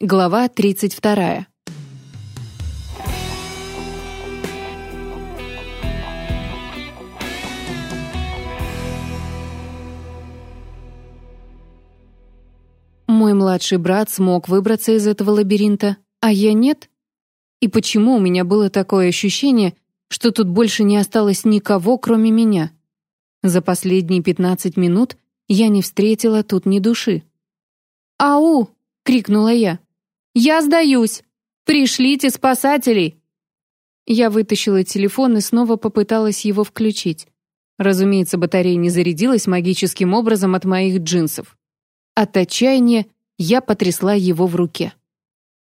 Глава 32. Мой младший брат смог выбраться из этого лабиринта, а я нет? И почему у меня было такое ощущение, что тут больше не осталось никого, кроме меня? За последние 15 минут я не встретила тут ни души. «Ау!» — крикнула я. «Я сдаюсь! Пришлите спасателей!» Я вытащила телефон и снова попыталась его включить. Разумеется, батарея не зарядилась магическим образом от моих джинсов. От отчаяния я потрясла его в руке.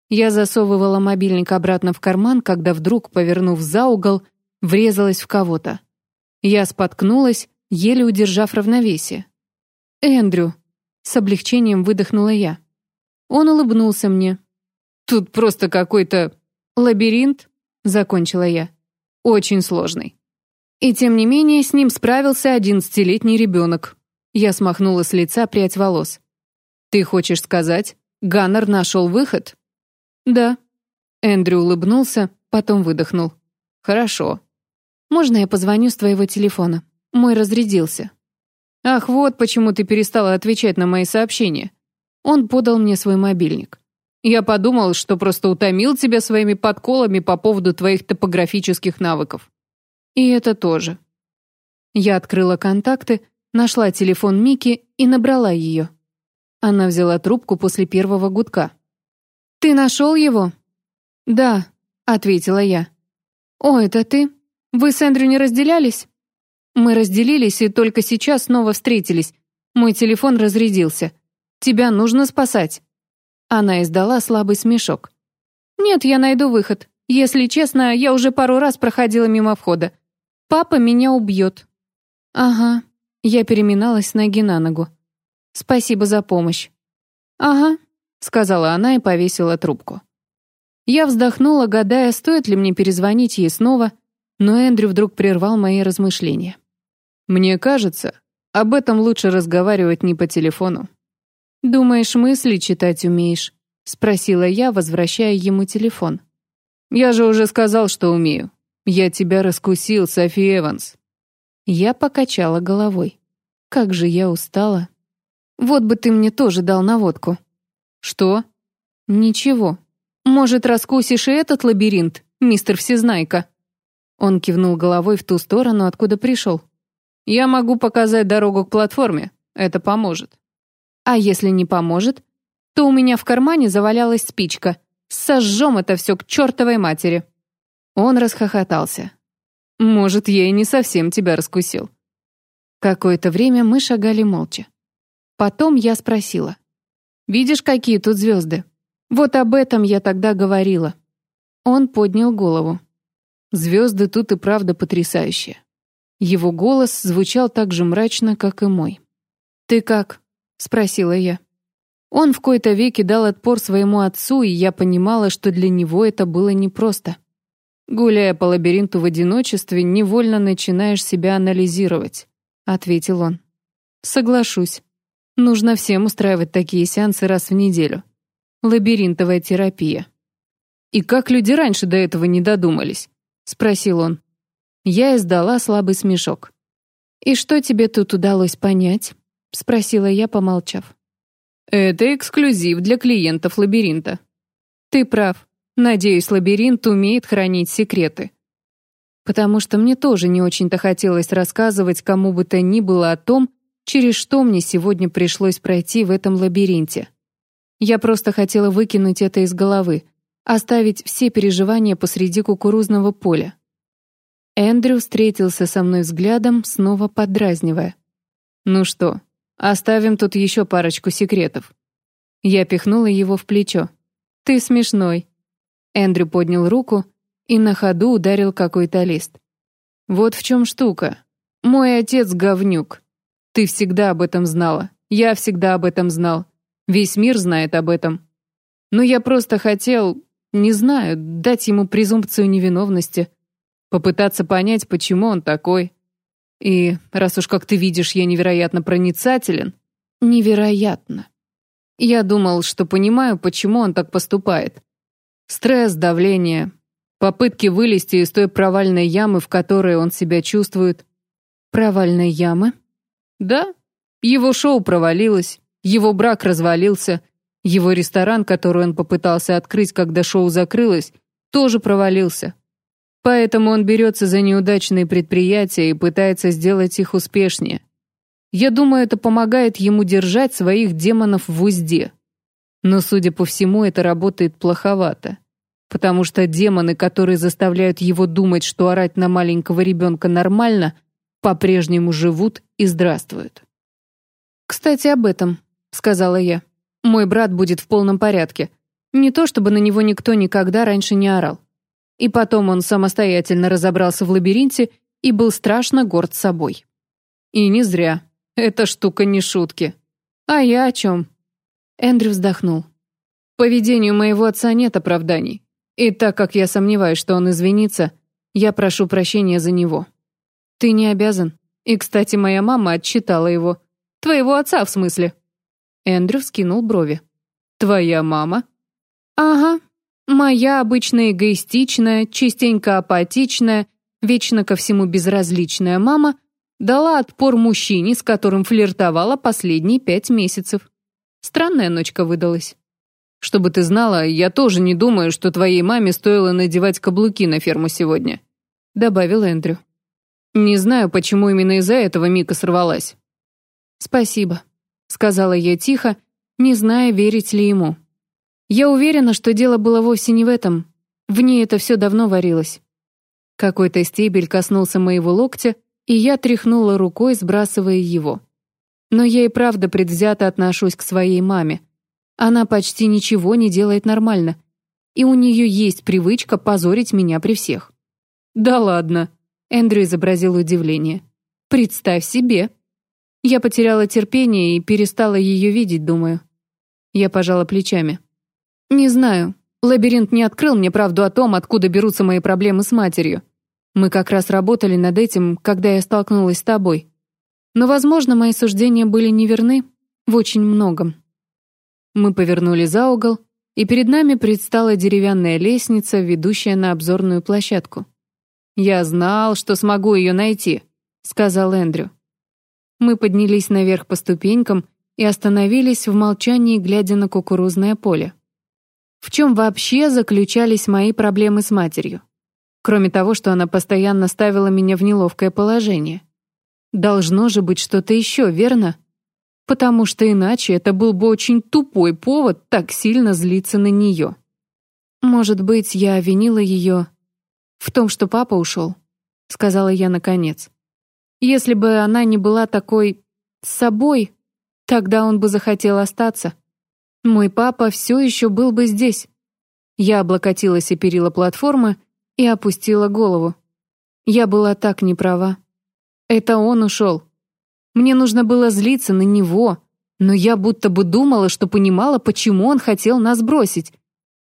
Я засовывала мобильник обратно в карман, когда вдруг, повернув за угол, врезалась в кого-то. Я споткнулась, еле удержав равновесие. «Эндрю!» — с облегчением выдохнула я. Он улыбнулся мне, Тут просто какой-то лабиринт, закончила я. Очень сложный. И тем не менее с ним справился одиннадцатилетний ребенок. Я смахнула с лица прядь волос. Ты хочешь сказать, Ганнер нашел выход? Да. Эндрю улыбнулся, потом выдохнул. Хорошо. Можно я позвоню с твоего телефона? Мой разрядился. Ах, вот почему ты перестала отвечать на мои сообщения. Он подал мне свой мобильник. Я подумал, что просто утомил тебя своими подколами по поводу твоих топографических навыков. И это тоже. Я открыла контакты, нашла телефон Мики и набрала ее. Она взяла трубку после первого гудка. «Ты нашел его?» «Да», — ответила я. «О, это ты? Вы с Эндрю не разделялись?» «Мы разделились и только сейчас снова встретились. Мой телефон разрядился. Тебя нужно спасать». Она издала слабый смешок. «Нет, я найду выход. Если честно, я уже пару раз проходила мимо входа. Папа меня убьет». «Ага». Я переминалась с ноги на ногу. «Спасибо за помощь». «Ага», — сказала она и повесила трубку. Я вздохнула, гадая, стоит ли мне перезвонить ей снова, но Эндрю вдруг прервал мои размышления. «Мне кажется, об этом лучше разговаривать не по телефону». «Думаешь, мысли читать умеешь?» — спросила я, возвращая ему телефон. «Я же уже сказал, что умею. Я тебя раскусил, Софи Эванс». Я покачала головой. Как же я устала. Вот бы ты мне тоже дал наводку. Что? Ничего. Может, раскусишь и этот лабиринт, мистер Всезнайка? Он кивнул головой в ту сторону, откуда пришел. Я могу показать дорогу к платформе. Это поможет. А если не поможет, то у меня в кармане завалялась спичка. Сожжем это все к чертовой матери. Он расхохотался. Может, я и не совсем тебя раскусил. Какое-то время мы шагали молча. Потом я спросила. «Видишь, какие тут звезды? Вот об этом я тогда говорила». Он поднял голову. Звезды тут и правда потрясающие. Его голос звучал так же мрачно, как и мой. «Ты как?» Спросила я. Он в кои-то веки дал отпор своему отцу, и я понимала, что для него это было непросто. Гуляя по лабиринту в одиночестве, невольно начинаешь себя анализировать, ответил он. Соглашусь. Нужно всем устраивать такие сеансы раз в неделю. Лабиринтовая терапия. И как люди раньше до этого не додумались? спросил он. Я издала слабый смешок. И что тебе тут удалось понять? — спросила я, помолчав. «Это эксклюзив для клиентов лабиринта». «Ты прав. Надеюсь, лабиринт умеет хранить секреты». Потому что мне тоже не очень-то хотелось рассказывать кому бы то ни было о том, через что мне сегодня пришлось пройти в этом лабиринте. Я просто хотела выкинуть это из головы, оставить все переживания посреди кукурузного поля. Эндрю встретился со мной взглядом, снова подразнивая. «Ну что, Оставим тут еще парочку секретов». Я пихнула его в плечо. «Ты смешной». Эндрю поднял руку и на ходу ударил какой-то лист. «Вот в чем штука. Мой отец говнюк. Ты всегда об этом знала. Я всегда об этом знал. Весь мир знает об этом. Но я просто хотел, не знаю, дать ему презумпцию невиновности, попытаться понять, почему он такой. И раз уж, как ты видишь, я невероятно проницателен... Невероятно. Я думал, что понимаю, почему он так поступает. Стресс, давление, попытки вылезти из той провальной ямы, в которой он себя чувствует. Провальной ямы? Да. Его шоу провалилось, его брак развалился, его ресторан, который он попытался открыть, когда шоу закрылось, тоже провалился. Поэтому он берется за неудачные предприятия и пытается сделать их успешнее. Я думаю, это помогает ему держать своих демонов в узде. Но, судя по всему, это работает плоховато. Потому что демоны, которые заставляют его думать, что орать на маленького ребенка нормально, по-прежнему живут и здравствуют. «Кстати, об этом», — сказала я. «Мой брат будет в полном порядке. Не то чтобы на него никто никогда раньше не орал. И потом он самостоятельно разобрался в лабиринте и был страшно горд собой. И не зря. Эта штука не шутки. А я о чем? Эндрю вздохнул. Поведению моего отца нет оправданий. И так как я сомневаюсь, что он извинится, я прошу прощения за него. Ты не обязан. И, кстати, моя мама отчитала его. Твоего отца, в смысле. Эндрю вскинул брови. Твоя мама? Ага. Моя обычная эгоистичная, частенько апатичная, вечно ко всему безразличная мама Дала отпор мужчине, с которым флиртовала последние пять месяцев. Странная ночка выдалась. Чтобы ты знала, я тоже не думаю, что твоей маме стоило надевать каблуки на ферму сегодня», — добавил Эндрю. «Не знаю, почему именно из-за этого Мика сорвалась». «Спасибо», — сказала я тихо, не зная, верить ли ему. Я уверена, что дело было вовсе не в этом. В ней это все давно варилось. Какой-то стебель коснулся моего локтя, и я тряхнула рукой, сбрасывая его. Но я и правда предвзято отношусь к своей маме. Она почти ничего не делает нормально, и у нее есть привычка позорить меня при всех. «Да ладно», — Эндрю изобразил удивление. «Представь себе». Я потеряла терпение и перестала ее видеть, думаю. Я пожала плечами. «Не знаю. Лабиринт не открыл мне правду о том, откуда берутся мои проблемы с матерью. Мы как раз работали над этим, когда я столкнулась с тобой. Но, возможно, мои суждения были неверны в очень многом. Мы повернули за угол, и перед нами предстала деревянная лестница, ведущая на обзорную площадку. «Я знал, что смогу ее найти», — сказал Эндрю. Мы поднялись наверх по ступенькам и остановились в молчании, глядя на кукурузное поле. В чем вообще заключались мои проблемы с матерью? Кроме того, что она постоянно ставила меня в неловкое положение. Должно же быть что-то еще, верно? Потому что иначе это был бы очень тупой повод так сильно злиться на нее. Может быть, я обвинила ее в том, что папа ушел, сказала я наконец. Если бы она не была такой с собой, тогда он бы захотел остаться. Мой папа все еще был бы здесь. Я облокотилась о перила платформы и опустила голову. Я была так неправа. Это он ушел. Мне нужно было злиться на него, но я будто бы думала, что понимала, почему он хотел нас бросить.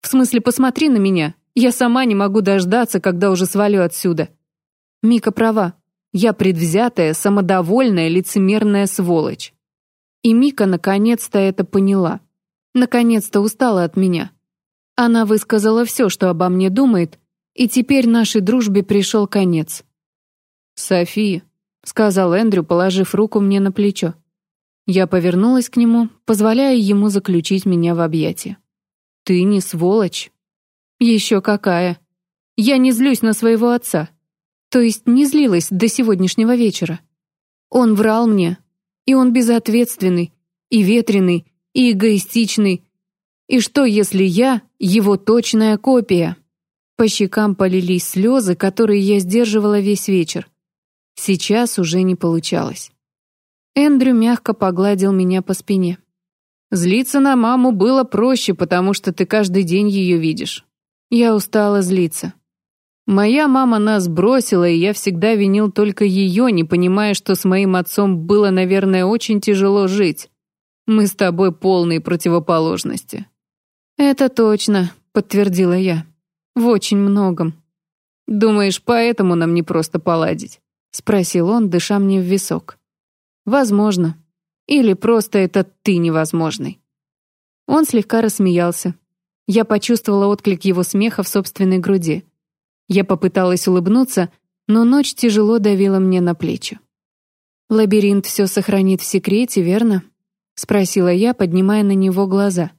В смысле, посмотри на меня. Я сама не могу дождаться, когда уже свалю отсюда. Мика права. Я предвзятая, самодовольная, лицемерная сволочь. И Мика наконец-то это поняла. Наконец-то устала от меня. Она высказала все, что обо мне думает, и теперь нашей дружбе пришел конец. «Софи», — сказал Эндрю, положив руку мне на плечо. Я повернулась к нему, позволяя ему заключить меня в объятия. «Ты не сволочь». «Еще какая. Я не злюсь на своего отца. То есть не злилась до сегодняшнего вечера. Он врал мне, и он безответственный, и ветреный, и эгоистичный. И что, если я его точная копия?» По щекам полились слезы, которые я сдерживала весь вечер. Сейчас уже не получалось. Эндрю мягко погладил меня по спине. Злиться на маму было проще, потому что ты каждый день ее видишь. Я устала злиться. Моя мама нас бросила, и я всегда винил только ее, не понимая, что с моим отцом было, наверное, очень тяжело жить. Мы с тобой полные противоположности. Это точно, подтвердила я. В очень многом. Думаешь, поэтому нам не просто поладить? Спросил он, дыша мне в висок. Возможно. Или просто это ты невозможный. Он слегка рассмеялся. Я почувствовала отклик его смеха в собственной груди. Я попыталась улыбнуться, но ночь тяжело давила мне на плечи. «Лабиринт все сохранит в секрете, верно?» — спросила я, поднимая на него глаза.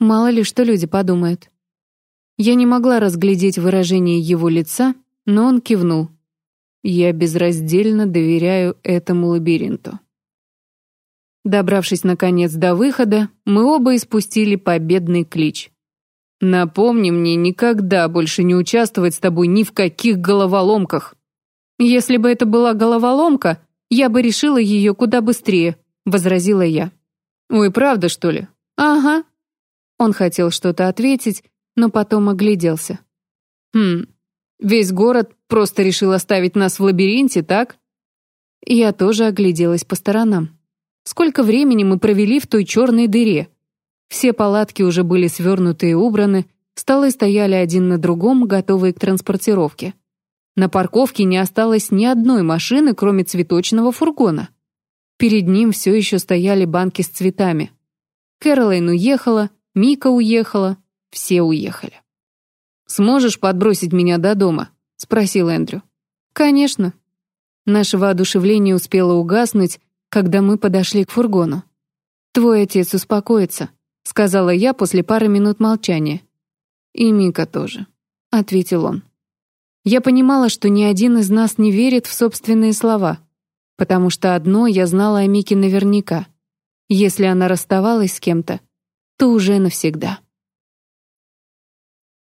«Мало ли, что люди подумают». Я не могла разглядеть выражение его лица, но он кивнул. «Я безраздельно доверяю этому лабиринту». Добравшись, наконец, до выхода, мы оба испустили победный клич. «Напомни мне никогда больше не участвовать с тобой ни в каких головоломках». «Если бы это была головоломка, я бы решила ее куда быстрее», — возразила я. «Ой, правда, что ли?» «Ага». Он хотел что-то ответить, но потом огляделся. «Хм, весь город просто решил оставить нас в лабиринте, так?» Я тоже огляделась по сторонам. Сколько времени мы провели в той черной дыре? Все палатки уже были свернуты и убраны, столы стояли один на другом, готовые к транспортировке. На парковке не осталось ни одной машины, кроме цветочного фургона. Перед ним все еще стояли банки с цветами. Кэролайн уехала, Мика уехала, все уехали. «Сможешь подбросить меня до дома?» — спросил Эндрю. «Конечно». Наше воодушевление успело угаснуть, когда мы подошли к фургону. «Твой отец успокоится», — сказала я после пары минут молчания. «И Мика тоже», — ответил он. Я понимала, что ни один из нас не верит в собственные слова, потому что одно я знала о Мике наверняка. Если она расставалась с кем-то, то уже навсегда.